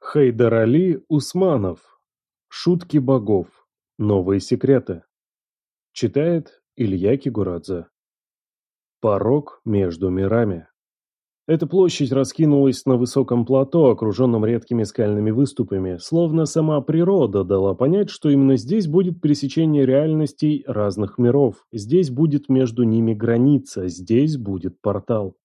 Хайдар Али Усманов. Шутки богов. Новые секреты. Читает Илья Кигурадзе. Порог между мирами. Эта площадь раскинулась на высоком плато, окруженном редкими скальными выступами, словно сама природа дала понять, что именно здесь будет пересечение реальностей разных миров, здесь будет между ними граница, здесь будет портал.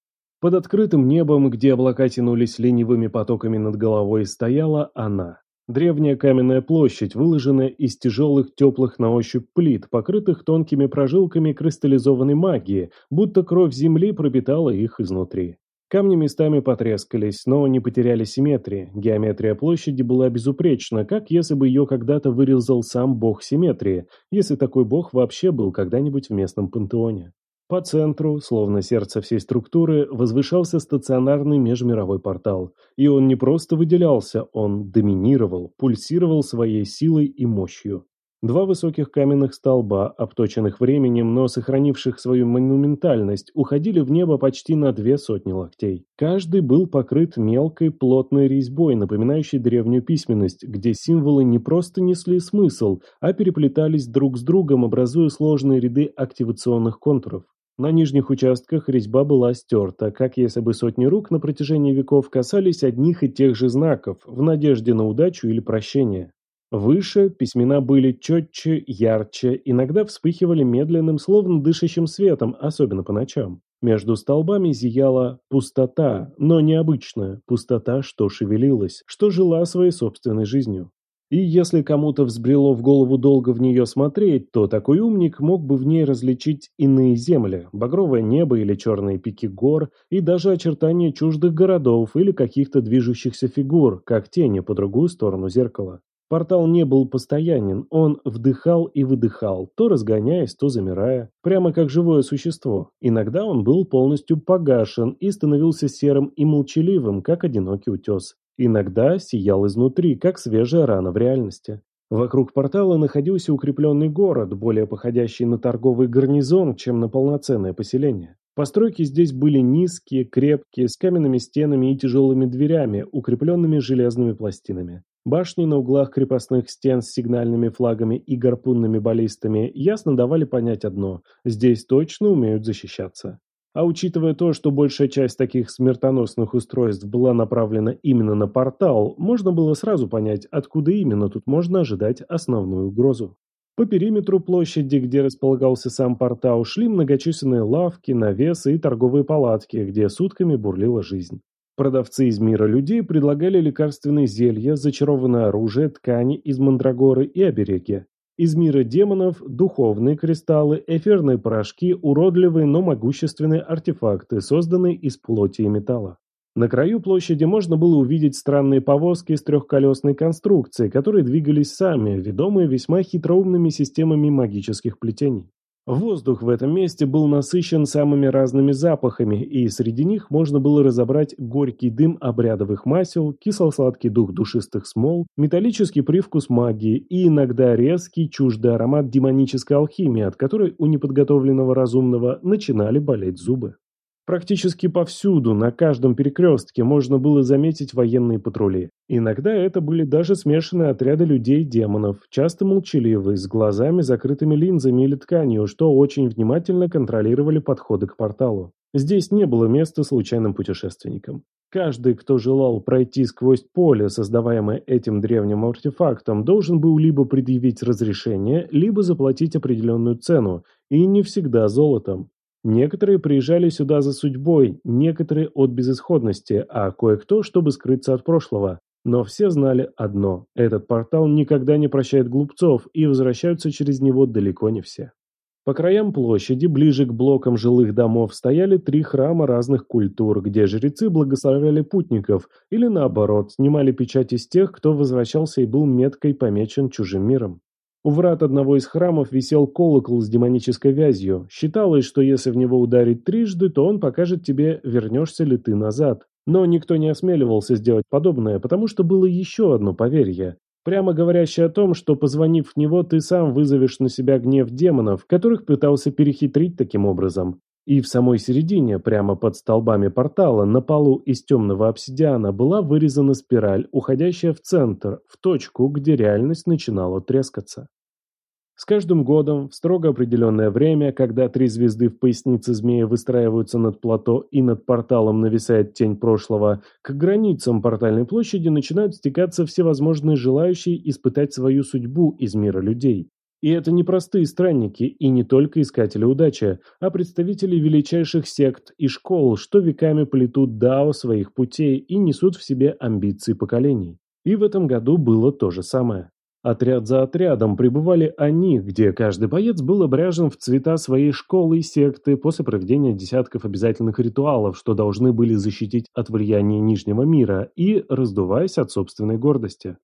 Под открытым небом, где облака тянулись ленивыми потоками над головой, стояла она. Древняя каменная площадь, выложенная из тяжелых теплых на ощупь плит, покрытых тонкими прожилками кристаллизованной магии, будто кровь земли пропитала их изнутри. Камни местами потрескались, но не потеряли симметрии. Геометрия площади была безупречна, как если бы ее когда-то вырезал сам бог симметрии, если такой бог вообще был когда-нибудь в местном пантеоне. По центру, словно сердце всей структуры, возвышался стационарный межмировой портал. И он не просто выделялся, он доминировал, пульсировал своей силой и мощью. Два высоких каменных столба, обточенных временем, но сохранивших свою монументальность, уходили в небо почти на две сотни локтей. Каждый был покрыт мелкой плотной резьбой, напоминающей древнюю письменность, где символы не просто несли смысл, а переплетались друг с другом, образуя сложные ряды активационных контуров. На нижних участках резьба была стерта, как если бы сотни рук на протяжении веков касались одних и тех же знаков, в надежде на удачу или прощение. Выше письмена были четче, ярче, иногда вспыхивали медленным, словно дышащим светом, особенно по ночам. Между столбами зияла пустота, но необычная, пустота, что шевелилась, что жила своей собственной жизнью. И если кому-то взбрело в голову долго в нее смотреть, то такой умник мог бы в ней различить иные земли, багровое небо или черные пики гор, и даже очертания чуждых городов или каких-то движущихся фигур, как тени по другую сторону зеркала. Портал не был постоянен, он вдыхал и выдыхал, то разгоняясь, то замирая, прямо как живое существо. Иногда он был полностью погашен и становился серым и молчаливым, как одинокий утес. Иногда сиял изнутри, как свежая рана в реальности. Вокруг портала находился укрепленный город, более походящий на торговый гарнизон, чем на полноценное поселение. Постройки здесь были низкие, крепкие, с каменными стенами и тяжелыми дверями, укрепленными железными пластинами. Башни на углах крепостных стен с сигнальными флагами и гарпунными баллистами ясно давали понять одно – здесь точно умеют защищаться. А учитывая то, что большая часть таких смертоносных устройств была направлена именно на портал, можно было сразу понять, откуда именно тут можно ожидать основную угрозу. По периметру площади, где располагался сам портал, шли многочисленные лавки, навесы и торговые палатки, где сутками бурлила жизнь. Продавцы из мира людей предлагали лекарственные зелья, зачарованное оружие, ткани из мандрагоры и обереги. Из мира демонов – духовные кристаллы, эфирные порошки, уродливые, но могущественные артефакты, созданные из плоти и металла. На краю площади можно было увидеть странные повозки с трехколесной конструкцией, которые двигались сами, ведомые весьма хитроумными системами магических плетений. Воздух в этом месте был насыщен самыми разными запахами, и среди них можно было разобрать горький дым обрядовых масел, кисло-сладкий дух душистых смол, металлический привкус магии и иногда резкий чуждый аромат демонической алхимии, от которой у неподготовленного разумного начинали болеть зубы. Практически повсюду, на каждом перекрестке, можно было заметить военные патрули. Иногда это были даже смешанные отряды людей-демонов, часто молчаливые, с глазами, закрытыми линзами или тканью, что очень внимательно контролировали подходы к порталу. Здесь не было места случайным путешественникам. Каждый, кто желал пройти сквозь поле, создаваемое этим древним артефактом, должен был либо предъявить разрешение, либо заплатить определенную цену, и не всегда золотом. Некоторые приезжали сюда за судьбой, некоторые от безысходности, а кое-кто, чтобы скрыться от прошлого. Но все знали одно – этот портал никогда не прощает глупцов, и возвращаются через него далеко не все. По краям площади, ближе к блокам жилых домов, стояли три храма разных культур, где жрецы благословляли путников, или наоборот, снимали печать из тех, кто возвращался и был меткой помечен чужим миром. У врат одного из храмов висел колокол с демонической вязью. Считалось, что если в него ударить трижды, то он покажет тебе, вернешься ли ты назад. Но никто не осмеливался сделать подобное, потому что было еще одно поверье, прямо говорящее о том, что, позвонив в него, ты сам вызовешь на себя гнев демонов, которых пытался перехитрить таким образом. И в самой середине, прямо под столбами портала, на полу из темного обсидиана была вырезана спираль, уходящая в центр, в точку, где реальность начинала трескаться. С каждым годом, в строго определенное время, когда три звезды в пояснице змея выстраиваются над плато и над порталом нависает тень прошлого, к границам портальной площади начинают стекаться всевозможные желающие испытать свою судьбу из мира людей. И это не простые странники и не только искатели удачи, а представители величайших сект и школ, что веками плетут дао своих путей и несут в себе амбиции поколений. И в этом году было то же самое. Отряд за отрядом прибывали они, где каждый боец был обряжен в цвета своей школы и секты после проведения десятков обязательных ритуалов, что должны были защитить от влияния Нижнего мира и раздуваясь от собственной гордости.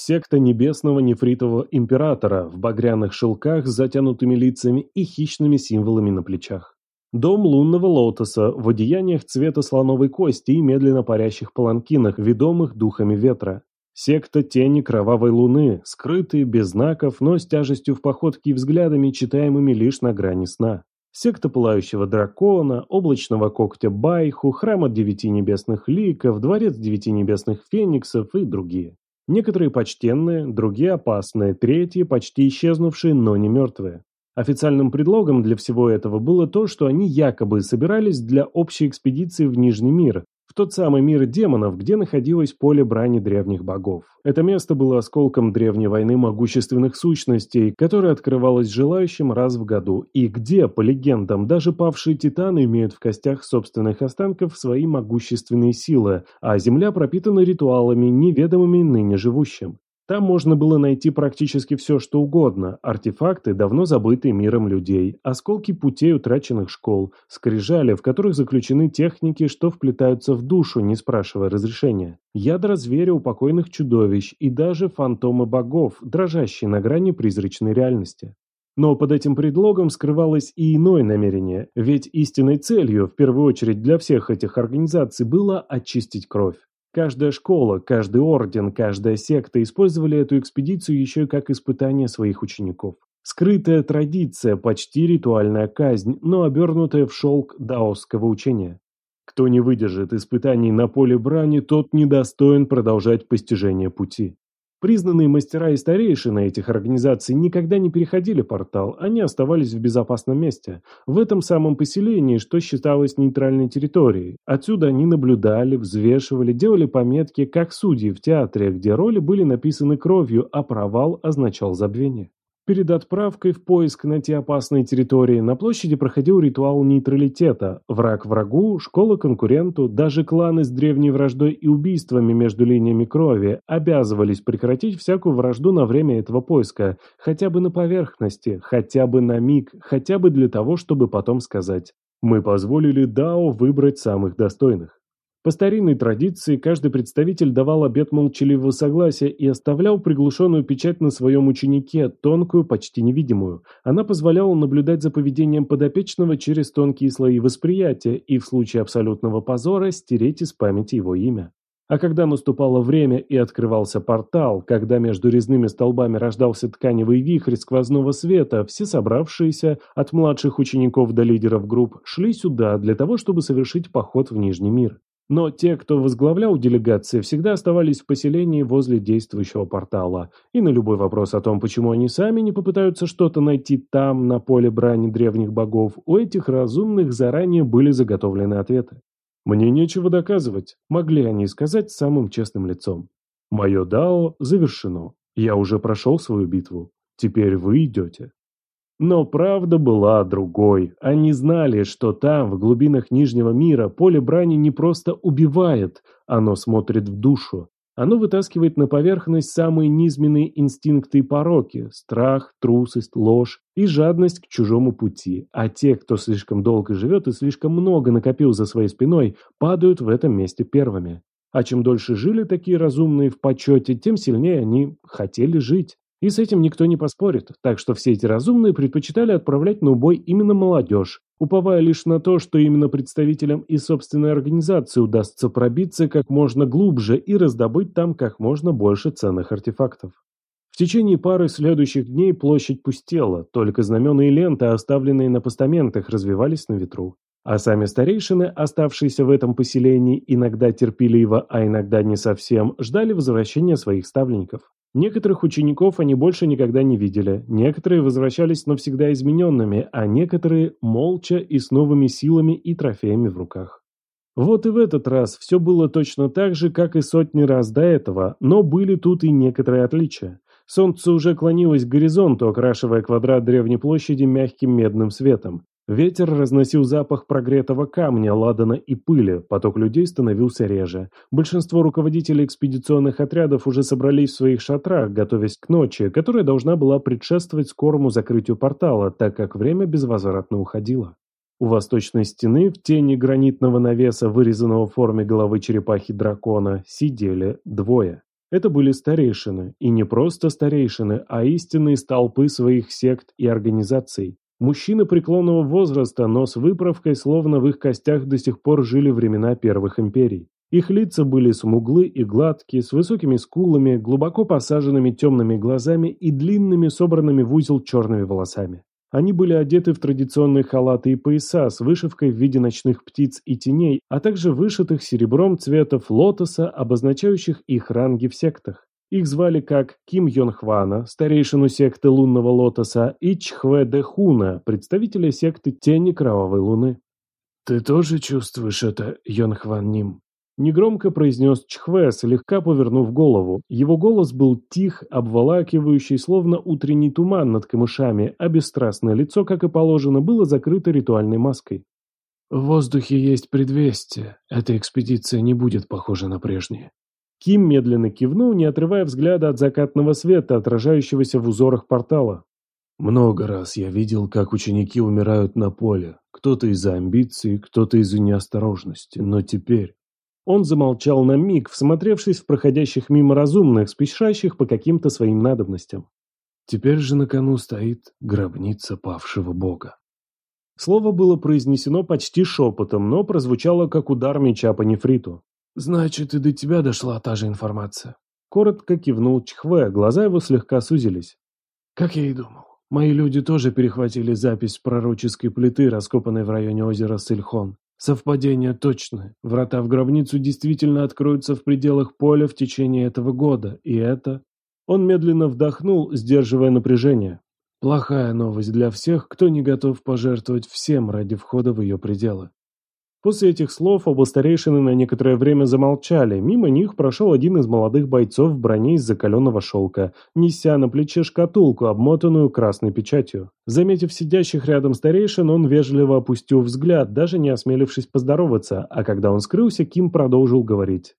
Секта Небесного Нефритового Императора в багряных шелках с затянутыми лицами и хищными символами на плечах. Дом лунного лотоса в одеяниях цвета слоновой кости и медленно парящих паланкинах, ведомых духами ветра. Секта тени кровавой луны, скрытые, без знаков, но с тяжестью в походке и взглядами, читаемыми лишь на грани сна. Секта пылающего дракона, облачного когтя Байху, храма девяти небесных ликов, дворец девяти небесных фениксов и другие. Некоторые почтенные, другие опасные, третьи почти исчезнувшие, но не мертвые. Официальным предлогом для всего этого было то, что они якобы собирались для общей экспедиции в Нижний мир, в тот самый мир демонов, где находилось поле брани древних богов. Это место было осколком древней войны могущественных сущностей, которая открывалась желающим раз в году, и где, по легендам, даже павшие титаны имеют в костях собственных останков свои могущественные силы, а земля пропитана ритуалами, неведомыми ныне живущим. Там можно было найти практически все, что угодно. Артефакты, давно забытые миром людей, осколки путей утраченных школ, скрижали, в которых заключены техники, что вплетаются в душу, не спрашивая разрешения. Ядра зверя упокойных чудовищ и даже фантомы богов, дрожащие на грани призрачной реальности. Но под этим предлогом скрывалось и иное намерение, ведь истинной целью, в первую очередь для всех этих организаций, было очистить кровь. Каждая школа, каждый орден, каждая секта использовали эту экспедицию еще и как испытание своих учеников. Скрытая традиция, почти ритуальная казнь, но обернутая в шелк даосского учения. Кто не выдержит испытаний на поле брани, тот недостоин продолжать постижение пути. Признанные мастера и старейшины этих организаций никогда не переходили портал, они оставались в безопасном месте, в этом самом поселении, что считалось нейтральной территорией. Отсюда они наблюдали, взвешивали, делали пометки, как судьи в театре, где роли были написаны кровью, а провал означал забвение. Перед отправкой в поиск на те опасные территории на площади проходил ритуал нейтралитета. Враг врагу, школа конкуренту, даже кланы с древней враждой и убийствами между линиями крови обязывались прекратить всякую вражду на время этого поиска, хотя бы на поверхности, хотя бы на миг, хотя бы для того, чтобы потом сказать «Мы позволили Дао выбрать самых достойных». По старинной традиции, каждый представитель давал обет молчаливого согласия и оставлял приглушенную печать на своем ученике, тонкую, почти невидимую. Она позволяла наблюдать за поведением подопечного через тонкие слои восприятия и в случае абсолютного позора стереть из памяти его имя. А когда наступало время и открывался портал, когда между резными столбами рождался тканевый вихрь сквозного света, все собравшиеся, от младших учеников до лидеров групп, шли сюда для того, чтобы совершить поход в Нижний мир. Но те, кто возглавлял делегации, всегда оставались в поселении возле действующего портала. И на любой вопрос о том, почему они сами не попытаются что-то найти там, на поле брани древних богов, у этих разумных заранее были заготовлены ответы. «Мне нечего доказывать», — могли они сказать самым честным лицом. «Мое дао завершено. Я уже прошел свою битву. Теперь вы идете». Но правда была другой. Они знали, что там, в глубинах Нижнего мира, поле брани не просто убивает, оно смотрит в душу. Оно вытаскивает на поверхность самые низменные инстинкты и пороки – страх, трусость, ложь и жадность к чужому пути. А те, кто слишком долго живет и слишком много накопил за своей спиной, падают в этом месте первыми. А чем дольше жили такие разумные в почете, тем сильнее они хотели жить. И с этим никто не поспорит, так что все эти разумные предпочитали отправлять на убой именно молодежь, уповая лишь на то, что именно представителям и собственной организации удастся пробиться как можно глубже и раздобыть там как можно больше ценных артефактов. В течение пары следующих дней площадь пустела, только знамена и ленты, оставленные на постаментах, развивались на ветру. А сами старейшины, оставшиеся в этом поселении, иногда терпеливо, а иногда не совсем, ждали возвращения своих ставленников. Некоторых учеников они больше никогда не видели, некоторые возвращались навсегда измененными, а некоторые молча и с новыми силами и трофеями в руках. Вот и в этот раз все было точно так же, как и сотни раз до этого, но были тут и некоторые отличия. Солнце уже клонилось к горизонту, окрашивая квадрат древней площади мягким медным светом. Ветер разносил запах прогретого камня, ладана и пыли, поток людей становился реже. Большинство руководителей экспедиционных отрядов уже собрались в своих шатрах, готовясь к ночи, которая должна была предшествовать скорому закрытию портала, так как время безвозвратно уходило. У восточной стены, в тени гранитного навеса, вырезанного в форме головы черепахи дракона, сидели двое. Это были старейшины, и не просто старейшины, а истинные столпы своих сект и организаций. Мужчины преклонного возраста, но с выправкой, словно в их костях до сих пор жили времена первых империй. Их лица были смуглы и гладкие, с высокими скулами, глубоко посаженными темными глазами и длинными, собранными в узел черными волосами. Они были одеты в традиционные халаты и пояса с вышивкой в виде ночных птиц и теней, а также вышитых серебром цветов лотоса, обозначающих их ранги в сектах. Их звали как Ким Йон Хвана, старейшину секты лунного лотоса, и Чхве Де Хуна, представителя секты Тени Кровавой Луны. «Ты тоже чувствуешь это, Йон Хван Ним?» Негромко произнес Чхве, слегка повернув голову. Его голос был тих, обволакивающий, словно утренний туман над камышами, а бесстрастное лицо, как и положено, было закрыто ритуальной маской. «В воздухе есть предвестие. Эта экспедиция не будет похожа на прежние. Ким медленно кивнул, не отрывая взгляда от закатного света, отражающегося в узорах портала. Много раз я видел, как ученики умирают на поле. Кто-то из-за амбиций, кто-то из-за неосторожности. Но теперь... Он замолчал на миг, всмотревшись в проходящих мимо разумных, спешащих по каким-то своим надобностям. Теперь же на кону стоит гробница павшего бога. Слово было произнесено почти шепотом, но прозвучало как удар меча по нефриту. «Значит, и до тебя дошла та же информация». Коротко кивнул Чхве, глаза его слегка сузились. «Как я и думал. Мои люди тоже перехватили запись пророческой плиты, раскопанной в районе озера Сыльхон. Совпадение точное. Врата в гробницу действительно откроются в пределах поля в течение этого года, и это...» Он медленно вдохнул, сдерживая напряжение. Плохая новость для всех, кто не готов пожертвовать всем ради входа в ее пределы. После этих слов оба старейшины на некоторое время замолчали. Мимо них прошел один из молодых бойцов в броне из закаленного шелка, неся на плече шкатулку, обмотанную красной печатью. Заметив сидящих рядом старейшин, он вежливо опустил взгляд, даже не осмелившись поздороваться, а когда он скрылся, Ким продолжил говорить.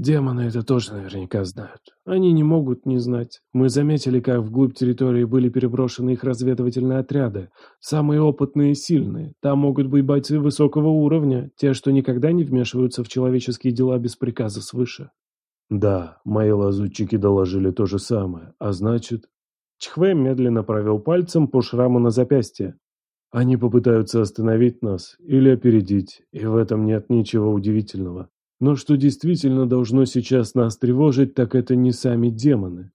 Демоны это тоже наверняка знают. Они не могут не знать. Мы заметили, как вглубь территории были переброшены их разведывательные отряды. Самые опытные и сильные. Там могут быть бойцы высокого уровня, те, что никогда не вмешиваются в человеческие дела без приказа свыше. Да, мои лазутчики доложили то же самое. А значит... Чхве медленно провел пальцем по шраму на запястье. Они попытаются остановить нас или опередить, и в этом нет ничего удивительного. Но что действительно должно сейчас нас тревожить, так это не сами демоны.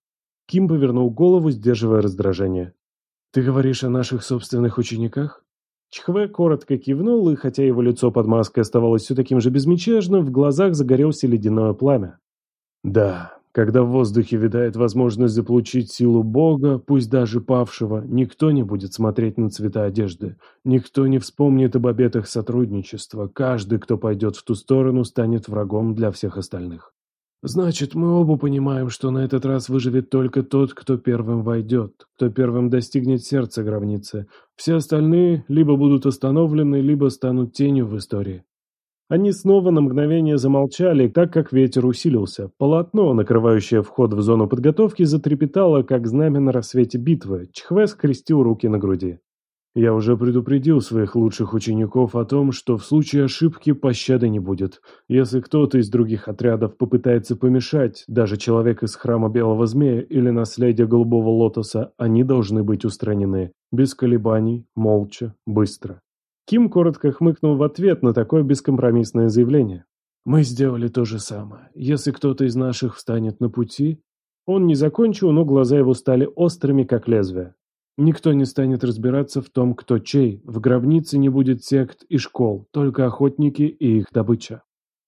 Ким повернул голову, сдерживая раздражение. «Ты говоришь о наших собственных учениках?» Чхве коротко кивнул, и хотя его лицо под маской оставалось все таким же безмятежным, в глазах загорелся ледяное пламя. «Да, когда в воздухе витает возможность заполучить силу Бога, пусть даже павшего, никто не будет смотреть на цвета одежды, никто не вспомнит об обетах сотрудничества, каждый, кто пойдет в ту сторону, станет врагом для всех остальных. Значит, мы оба понимаем, что на этот раз выживет только тот, кто первым войдет, кто первым достигнет сердца гробницы. Все остальные либо будут остановлены, либо станут тенью в истории. Они снова на мгновение замолчали, так как ветер усилился. Полотно, накрывающее вход в зону подготовки, затрепетало, как знамя на рассвете битвы. Чхве скрестил руки на груди. Я уже предупредил своих лучших учеников о том, что в случае ошибки пощады не будет. Если кто-то из других отрядов попытается помешать, даже человек из храма Белого Змея или наследие Голубого Лотоса, они должны быть устранены. Без колебаний, молча, быстро. Ким коротко хмыкнул в ответ на такое бескомпромиссное заявление. «Мы сделали то же самое. Если кто-то из наших встанет на пути...» Он не закончил, но глаза его стали острыми, как лезвие. Никто не станет разбираться в том, кто чей. В гробнице не будет сект и школ, только охотники и их добыча.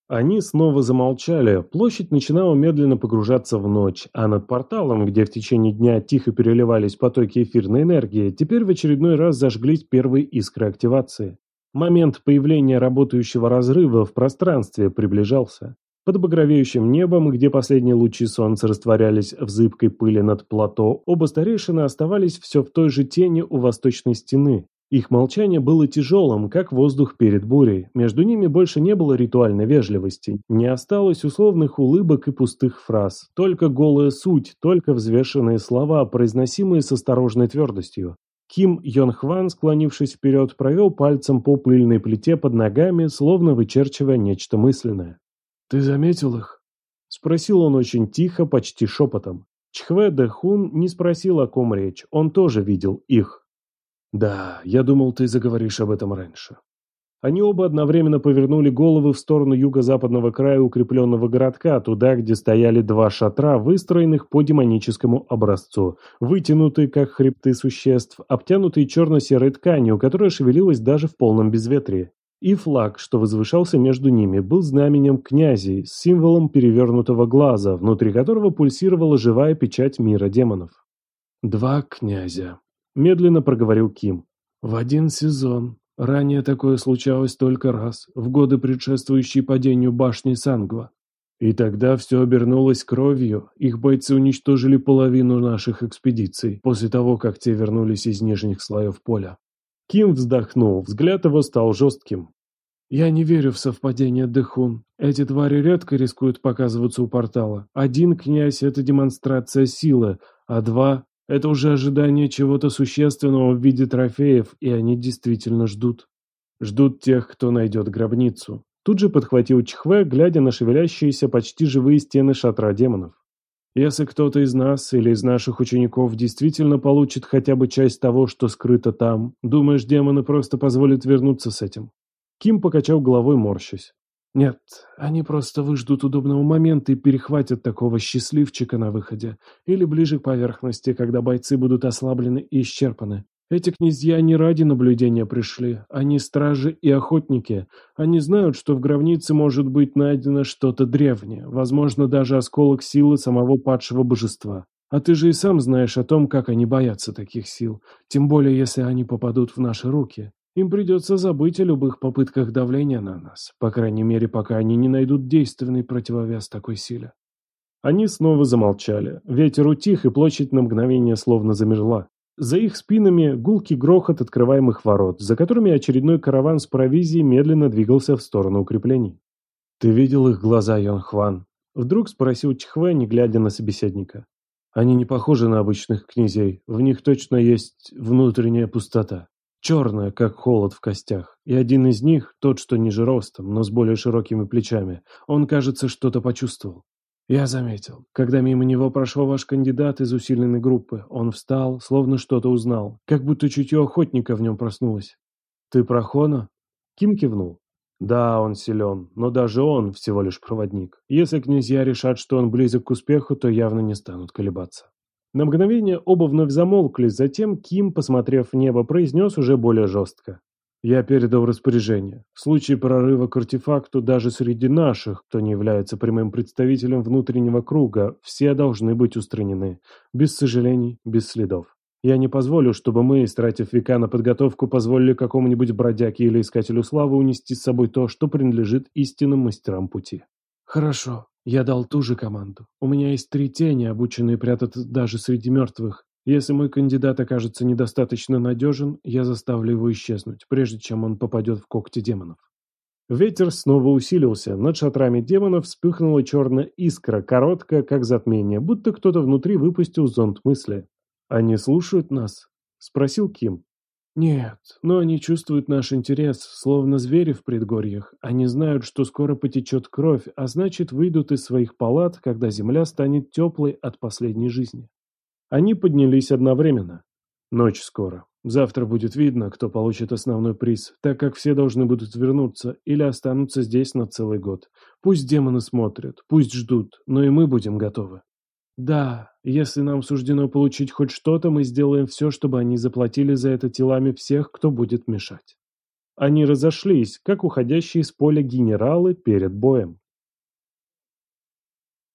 Они снова замолчали, площадь начинала медленно погружаться в ночь, а над порталом, где в течение дня тихо переливались потоки эфирной энергии, теперь в очередной раз зажглись первые искры активации. Момент появления работающего разрыва в пространстве приближался. Под багровеющим небом, где последние лучи солнца растворялись в зыбкой пыли над плато, оба старейшины оставались все в той же тени у восточной стены, их молчание было тяжелым, как воздух перед бурей. Между ними больше не было ритуальной вежливости. Не осталось условных улыбок и пустых фраз. Только голая суть, только взвешенные слова, произносимые с осторожной твердостью. Ким Йон Хван, склонившись вперед, провел пальцем по пыльной плите под ногами, словно вычерчивая нечто мысленное. «Ты заметил их?» Спросил он очень тихо, почти шепотом. Чхве Дэ Хун не спросил, о ком речь. Он тоже видел их. «Да, я думал, ты заговоришь об этом раньше». Они оба одновременно повернули головы в сторону юго-западного края укрепленного городка, туда, где стояли два шатра, выстроенных по демоническому образцу, вытянутые, как хребты существ, обтянутые черно-серой тканью, которая шевелилась даже в полном безветрии. И флаг, что возвышался между ними, был знаменем князей, символом перевернутого глаза, внутри которого пульсировала живая печать мира демонов. «Два князя», Медленно проговорил Ким. В один сезон. Ранее такое случалось только раз, в годы, предшествующие падению башни Сангва. И тогда все обернулось кровью, их бойцы уничтожили половину наших экспедиций, после того, как те вернулись из нижних слоев поля. Ким вздохнул, взгляд его стал жестким. «Я не верю в совпадение, Дэхун. Эти твари редко рискуют показываться у портала. Один князь — это демонстрация силы, а два это уже ожидание чего-то существенного в виде трофеев, и они действительно ждут. Ждут тех, кто найдет гробницу. Тут же подхватил Чхве, глядя на шевелящиеся почти живые стены шатра демонов. Если кто-то из нас или из наших учеников действительно получит хотя бы часть того, что скрыто там, думаешь, демоны просто позволят вернуться с этим? Ким покачал головой, морщась. Нет, они просто выждут удобного момента и перехватят такого счастливчика на выходе. Или ближе к поверхности, когда бойцы будут ослаблены и исчерпаны. Эти князья не ради наблюдения пришли. Они стражи и охотники. Они знают, что в гробнице может быть найдено что-то древнее, возможно, даже осколок силы самого падшего божества. А ты же и сам знаешь о том, как они боятся таких сил, тем более если они попадут в наши руки. Им придется забыть о любых попытках давления на нас, по крайней мере, пока они не найдут действенный противовес такой силе. Они снова замолчали. Ветер утих, и площадь на мгновение словно замерла. За их спинами гулкий грохот открываемых ворот, за которыми очередной караван с провизией медленно двигался в сторону укреплений. «Ты видел их глаза, Йон Хван?» Вдруг спросил Чхве, не глядя на собеседника. «Они не похожи на обычных князей. В них точно есть внутренняя пустота. Черная, как холод в костях. И один из них, тот, что ниже ростом, но с более широкими плечами, он, кажется, что-то почувствовал. Я заметил. Когда мимо него прошел ваш кандидат из усиленной группы, он встал, словно что-то узнал, как будто чутье охотника в нем проснулось. «Ты про Хона?» Ким кивнул. «Да, он силен, но даже он всего лишь проводник. Если князья решат, что он близок к успеху, то явно не станут колебаться». На мгновение оба вновь замолкли, затем Ким, посмотрев в небо, произнес уже более жестко. «Я передал распоряжение. В случае прорыва к артефакту даже среди наших, кто не является прямым представителем внутреннего круга, все должны быть устранены. Без сожалений, без следов. Я не позволю, чтобы мы, истратив века на подготовку, позволили какому-нибудь бродяге или искателю славы унести с собой то, что принадлежит истинным мастерам пути». «Хорошо», я дал ту же команду. У меня есть три тени, обученные прятаться даже среди мертвых. Если мой кандидат окажется недостаточно надежен, я заставлю его исчезнуть, прежде чем он попадет в когти демонов. Ветер снова усилился. Над шатрами демонов вспыхнула черная искра, короткая, как затмение, будто кто-то внутри выпустил зонд мысли. «Они слушают нас?» — спросил Ким. Нет, но они чувствуют наш интерес, словно звери в предгорьях. Они знают, что скоро потечет кровь, а значит выйдут из своих палат, когда земля станет теплой от последней жизни. Они поднялись одновременно. Ночь скоро. Завтра будет видно, кто получит основной приз, так как все должны будут вернуться или останутся здесь на целый год. Пусть демоны смотрят, пусть ждут, но и мы будем готовы. Да, Если нам суждено получить хоть что-то, мы сделаем все, чтобы они заплатили за это телами всех, кто будет мешать. Они разошлись, как уходящие с поля генералы перед боем.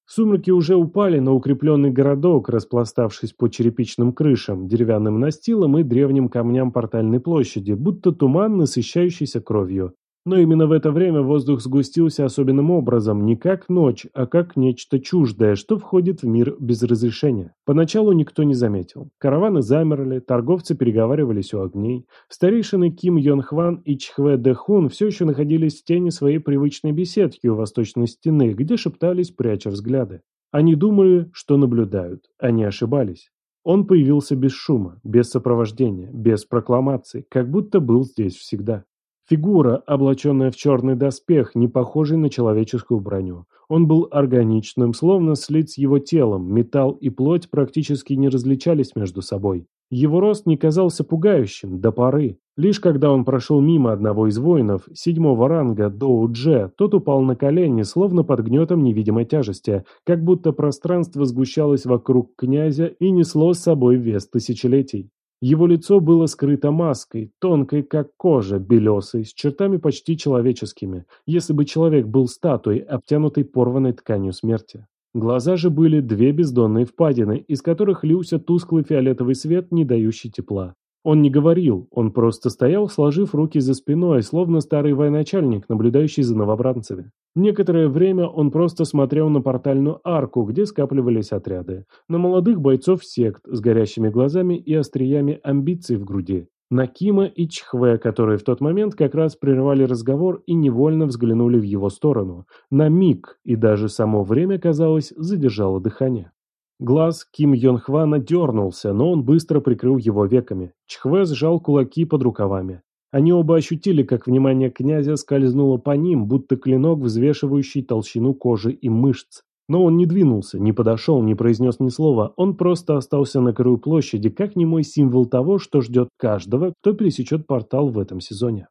Сумерки уже упали на укрепленный городок, распластавшись по черепичным крышам, деревянным настилам и древним камням портальной площади, будто туман, насыщающийся кровью. Но именно в это время воздух сгустился особенным образом, не как ночь, а как нечто чуждое, что входит в мир без разрешения. Поначалу никто не заметил. Караваны замерли, торговцы переговаривались у огней. Старейшины Ким Йон Хван и Чхве Де Хун все еще находились в тени своей привычной беседки у восточной стены, где шептались, пряча взгляды. Они думали, что наблюдают. Они ошибались. Он появился без шума, без сопровождения, без прокламаций, как будто был здесь всегда. Фигура, облаченная в черный доспех, не похожий на человеческую броню. Он был органичным, словно слит с его телом, металл и плоть практически не различались между собой. Его рост не казался пугающим, до поры. Лишь когда он прошел мимо одного из воинов, седьмого ранга, Доу Дже, тот упал на колени, словно под гнетом невидимой тяжести, как будто пространство сгущалось вокруг князя и несло с собой вес тысячелетий. Его лицо было скрыто маской, тонкой как кожа, белесой, с чертами почти человеческими, если бы человек был статуей, обтянутой порванной тканью смерти. Глаза же были две бездонные впадины, из которых лился тусклый фиолетовый свет, не дающий тепла. Он не говорил, он просто стоял, сложив руки за спиной, словно старый военачальник, наблюдающий за новобранцами. Некоторое время он просто смотрел на портальную арку, где скапливались отряды, на молодых бойцов сект с горящими глазами и остриями амбиций в груди, на Кима и Чхве, которые в тот момент как раз прервали разговор и невольно взглянули в его сторону, на миг, и даже само время, казалось, задержало дыхание. Глаз Ким Йон Хвана дернулся, но он быстро прикрыл его веками. Чхве сжал кулаки под рукавами. Они оба ощутили, как внимание князя скользнуло по ним, будто клинок, взвешивающий толщину кожи и мышц. Но он не двинулся, не подошел, не произнес ни слова, он просто остался на краю площади, как немой символ того, что ждет каждого, кто пересечет портал в этом сезоне.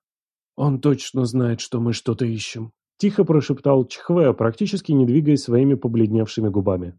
«Он точно знает, что мы что-то ищем», – тихо прошептал Чхве, практически не двигаясь своими побледневшими губами.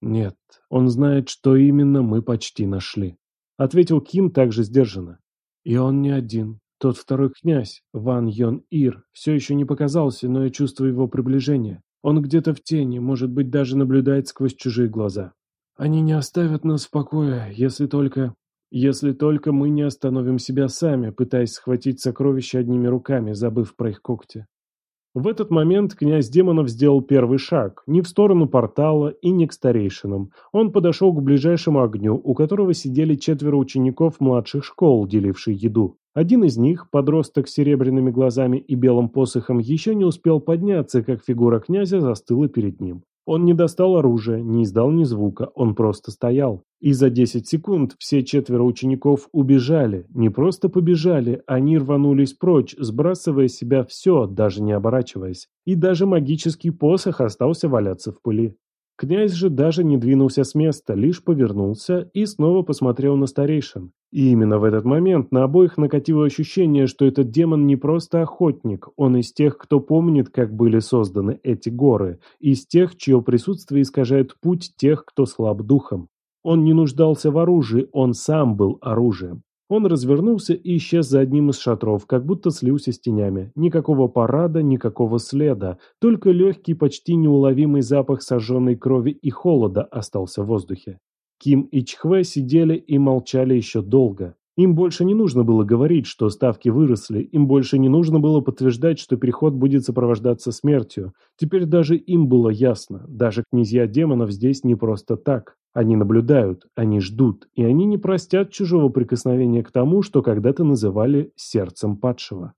«Нет, он знает, что именно мы почти нашли», — ответил Ким также сдержанно. «И он не один. Тот второй князь, Ван Йон Ир, все еще не показался, но я чувствую его приближение. Он где-то в тени, может быть, даже наблюдает сквозь чужие глаза. Они не оставят нас в покое, если только... Если только мы не остановим себя сами, пытаясь схватить сокровища одними руками, забыв про их когти. В этот момент князь демонов сделал первый шаг, не в сторону портала и не к старейшинам. Он подошел к ближайшему огню, у которого сидели четверо учеников младших школ, делившие еду. Один из них, подросток с серебряными глазами и белым посохом, еще не успел подняться, как фигура князя застыла перед ним. Он не достал оружия, не издал ни звука, он просто стоял. И за 10 секунд все четверо учеников убежали. Не просто побежали, они рванулись прочь, сбрасывая с себя все, даже не оборачиваясь. И даже магический посох остался валяться в пыли. Князь же даже не двинулся с места, лишь повернулся и снова посмотрел на старейшин. И именно в этот момент на обоих накатило ощущение, что этот демон не просто охотник, он из тех, кто помнит, как были созданы эти горы, из тех, чье присутствие искажает путь тех, кто слаб духом. Он не нуждался в оружии, он сам был оружием. Он развернулся и исчез за одним из шатров, как будто слился с тенями. Никакого парада, никакого следа, только легкий, почти неуловимый запах сожженной крови и холода остался в воздухе. Ким и Чхве сидели и молчали еще долго. Им больше не нужно было говорить, что ставки выросли, им больше не нужно было подтверждать, что переход будет сопровождаться смертью. Теперь даже им было ясно, даже князья демонов здесь не просто так. Они наблюдают, они ждут, и они не простят чужого прикосновения к тому, что когда-то называли сердцем падшего.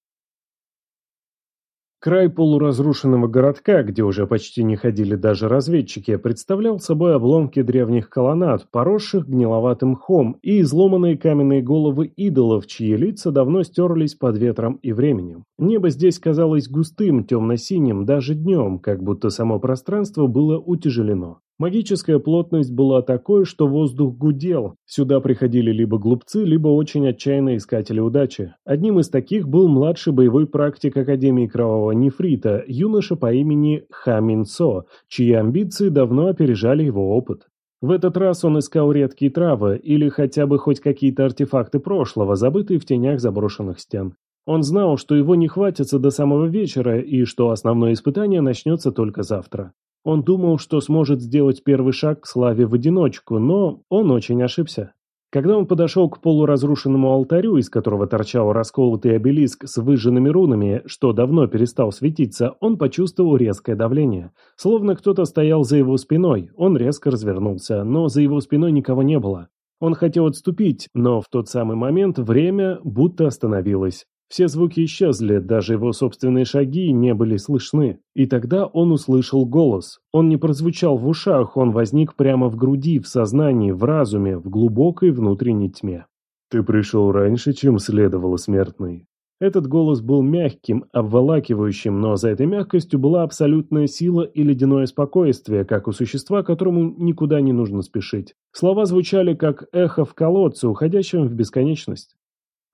Край полуразрушенного городка, где уже почти не ходили даже разведчики, представлял собой обломки древних колоннад, поросших гниловатым мхом, и изломанные каменные головы идолов, чьи лица давно стерлись под ветром и временем. Небо здесь казалось густым, темно-синим, даже днем, как будто само пространство было утяжелено. Магическая плотность была такой, что воздух гудел. Сюда приходили либо глупцы, либо очень отчаянные искатели удачи. Одним из таких был младший боевой практик Академии Кровавого Нефрита, юноша по имени Ха Минцо, чьи амбиции давно опережали его опыт. В этот раз он искал редкие травы или хотя бы хоть какие-то артефакты прошлого, забытые в тенях заброшенных стен. Он знал, что его не хватится до самого вечера и что основное испытание начнется только завтра. Он думал, что сможет сделать первый шаг к славе в одиночку, но он очень ошибся. Когда он подошел к полуразрушенному алтарю, из которого торчал расколотый обелиск с выжженными рунами, что давно перестал светиться, он почувствовал резкое давление. Словно кто-то стоял за его спиной, он резко развернулся, но за его спиной никого не было. Он хотел отступить, но в тот самый момент время будто остановилось. Все звуки исчезли, даже его собственные шаги не были слышны. И тогда он услышал голос. Он не прозвучал в ушах, он возник прямо в груди, в сознании, в разуме, в глубокой внутренней тьме. «Ты пришел раньше, чем следовало смертный». Этот голос был мягким, обволакивающим, но за этой мягкостью была абсолютная сила и ледяное спокойствие, как у существа, которому никуда не нужно спешить. Слова звучали как эхо в колодце, уходящем в бесконечность.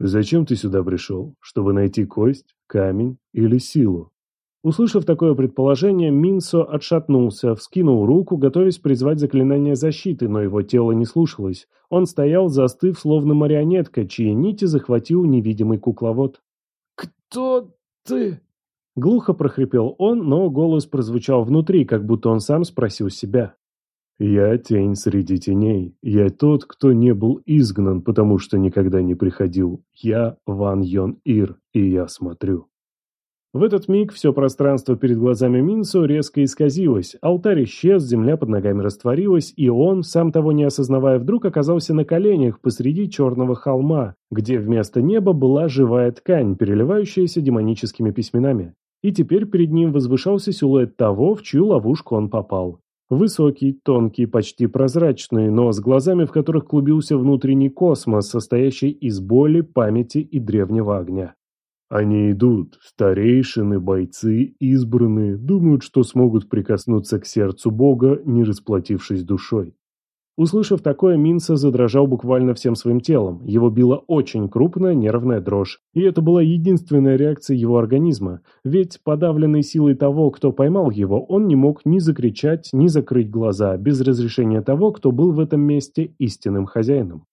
Зачем ты сюда пришел? Чтобы найти кость, камень или силу? Услышав такое предположение, Минсо отшатнулся, вскинул руку, готовясь призвать заклинание защиты, но его тело не слушалось. Он стоял, застыв, словно марионетка, чьи нити захватил невидимый кукловод. «Кто ты?» Глухо прохрипел он, но голос прозвучал внутри, как будто он сам спросил себя. Я тень среди теней. Я тот, кто не был изгнан, потому что никогда не приходил. Я Ван Йон Ир, и я смотрю. В этот миг все пространство перед глазами Минсу резко исказилось, алтарь исчез, земля под ногами растворилась, и он, сам того не осознавая, вдруг оказался на коленях посреди черного холма, где вместо неба была живая ткань, переливающаяся демоническими письменами. И теперь перед ним возвышался силуэт того, в чью ловушку он попал. Высокий, тонкий, почти прозрачный, но с глазами, в которых клубился внутренний космос, состоящий из боли, памяти и древнего огня. Они идут, старейшины, бойцы, избранные, думают, что смогут прикоснуться к сердцу Бога, не расплатившись душой. Услышав такое, Минса задрожал буквально всем своим телом. Его била очень крупная нервная дрожь. И это была единственная реакция его организма. Ведь, подавленный силой того, кто поймал его, он не мог ни закричать, ни закрыть глаза, без разрешения того, кто был в этом месте истинным хозяином.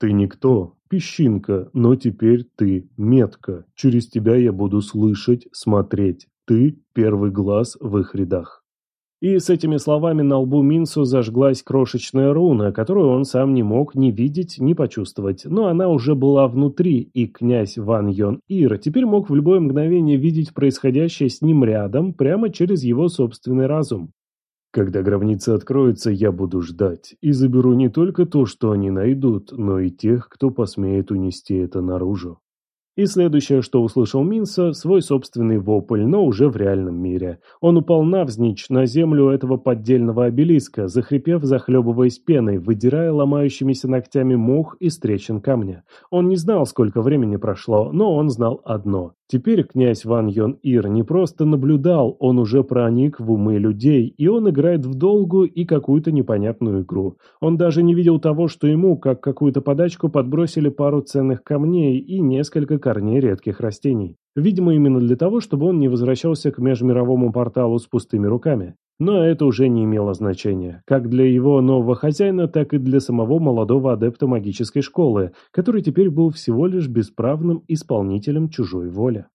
«Ты никто, песчинка, но теперь ты метка. Через тебя я буду слышать, смотреть. Ты – первый глаз в их рядах». И с этими словами на лбу Минсу зажглась крошечная руна, которую он сам не мог ни видеть, ни почувствовать. Но она уже была внутри, и князь Ван Йон Ир теперь мог в любое мгновение видеть происходящее с ним рядом, прямо через его собственный разум. Когда гробница откроется, я буду ждать, и заберу не только то, что они найдут, но и тех, кто посмеет унести это наружу. И следующее, что услышал Минса, свой собственный вопль, но уже в реальном мире. Он упал навзничь на землю этого поддельного обелиска, захрипев, захлебываясь пеной, выдирая ломающимися ногтями мох и трещин камня. Он не знал, сколько времени прошло, но он знал одно. Теперь князь Ван Йон Ир не просто наблюдал, он уже проник в умы людей, и он играет в долгую и какую-то непонятную игру. Он даже не видел того, что ему, как какую-то подачку, подбросили пару ценных камней и несколько корней редких растений. Видимо, именно для того, чтобы он не возвращался к межмировому порталу с пустыми руками. Но это уже не имело значения, как для его нового хозяина, так и для самого молодого адепта магической школы, который теперь был всего лишь бесправным исполнителем чужой воли.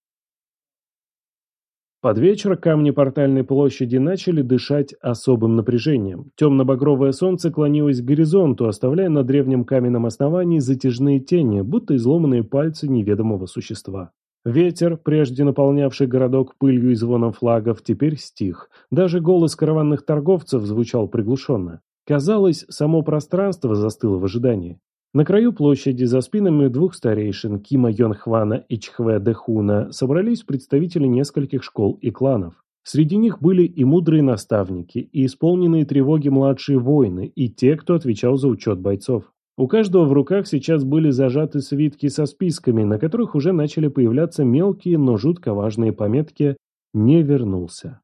Под вечер камни портальной площади начали дышать особым напряжением. Темно-багровое солнце клонилось к горизонту, оставляя на древнем каменном основании затяжные тени, будто изломанные пальцы неведомого существа. Ветер, прежде наполнявший городок пылью и звоном флагов, теперь стих. Даже голос караванных торговцев звучал приглушенно. Казалось, само пространство застыло в ожидании. На краю площади за спинами двух старейшин Кима Йонхвана и Чхве Дэхуна собрались представители нескольких школ и кланов. Среди них были и мудрые наставники, и исполненные тревоги младшие воины, и те, кто отвечал за учет бойцов. У каждого в руках сейчас были зажаты свитки со списками, на которых уже начали появляться мелкие, но жутко важные пометки «Не вернулся».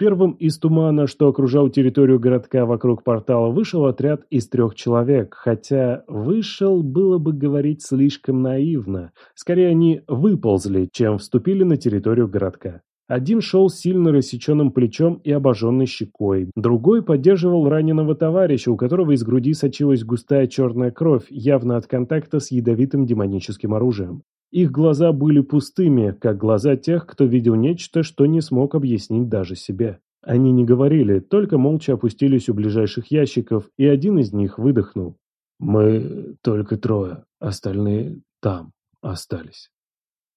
Первым из тумана, что окружал территорию городка вокруг портала, вышел отряд из трех человек, хотя «вышел» было бы говорить слишком наивно. Скорее, они выползли, чем вступили на территорию городка. Один шел с сильно рассеченным плечом и обожженной щекой, другой поддерживал раненого товарища, у которого из груди сочилась густая черная кровь, явно от контакта с ядовитым демоническим оружием. Их глаза были пустыми, как глаза тех, кто видел нечто, что не смог объяснить даже себе. Они не говорили, только молча опустились у ближайших ящиков, и один из них выдохнул. «Мы только трое, остальные там остались».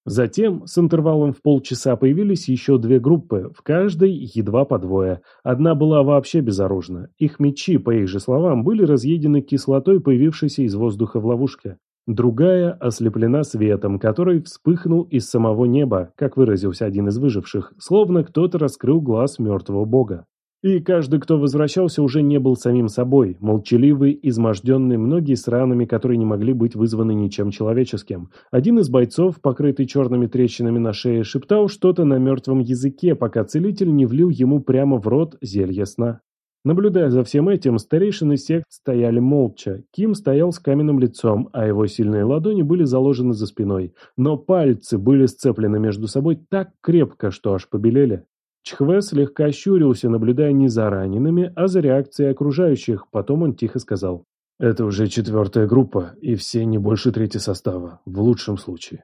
Затем с интервалом в полчаса появились еще две группы, в каждой едва по двое. Одна была вообще безоружна. Их мечи, по их же словам, были разъедены кислотой, появившейся из воздуха в ловушке. Другая ослеплена светом, который вспыхнул из самого неба, как выразился один из выживших, словно кто-то раскрыл глаз мертвого бога. И каждый, кто возвращался, уже не был самим собой, молчаливый, изможденный, многие с ранами, которые не могли быть вызваны ничем человеческим. Один из бойцов, покрытый черными трещинами на шее, шептал что-то на мертвом языке, пока целитель не влил ему прямо в рот зелье сна. Наблюдая за всем этим, старейшины сект стояли молча. Ким стоял с каменным лицом, а его сильные ладони были заложены за спиной. Но пальцы были сцеплены между собой так крепко, что аж побелели. Чхве слегка щурился, наблюдая не за ранеными, а за реакцией окружающих. Потом он тихо сказал. «Это уже четвертая группа, и все не больше трети состава, в лучшем случае.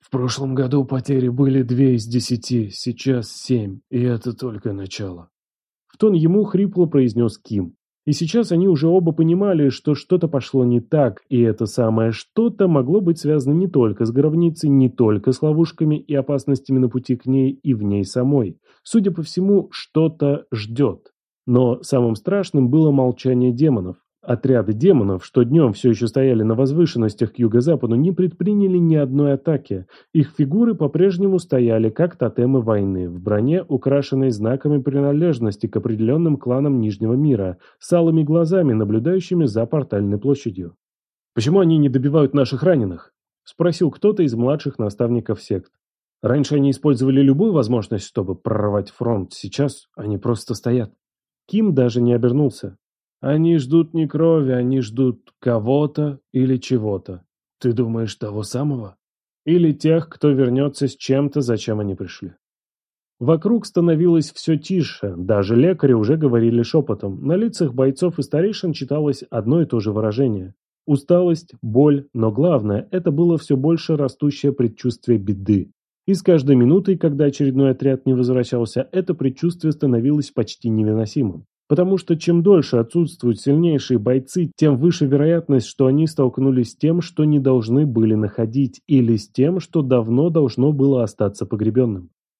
В прошлом году потери были две из десяти, сейчас семь, и это только начало». В тон ему хрипло произнес Ким. И сейчас они уже оба понимали, что что-то пошло не так, и это самое что-то могло быть связано не только с гробницей, не только с ловушками и опасностями на пути к ней и в ней самой. Судя по всему, что-то ждет. Но самым страшным было молчание демонов. Отряды демонов, что днем все еще стояли на возвышенностях к юго-западу, не предприняли ни одной атаки. Их фигуры по-прежнему стояли, как тотемы войны, в броне, украшенной знаками принадлежности к определенным кланам Нижнего мира, с алыми глазами, наблюдающими за портальной площадью. «Почему они не добивают наших раненых?» – спросил кто-то из младших наставников сект. «Раньше они использовали любую возможность, чтобы прорвать фронт, сейчас они просто стоят». Ким даже не обернулся. Они ждут не крови, они ждут кого-то или чего-то. Ты думаешь того самого? Или тех, кто вернется с чем-то, зачем они пришли? Вокруг становилось все тише, даже лекари уже говорили шепотом. На лицах бойцов и старейшин читалось одно и то же выражение. Усталость, боль, но главное, это было все больше растущее предчувствие беды. И с каждой минутой, когда очередной отряд не возвращался, это предчувствие становилось почти невыносимым. Потому что чем дольше отсутствуют сильнейшие бойцы, тем выше вероятность, что они столкнулись с тем, что не должны были находить, или с тем, что давно должно было остаться погребенным.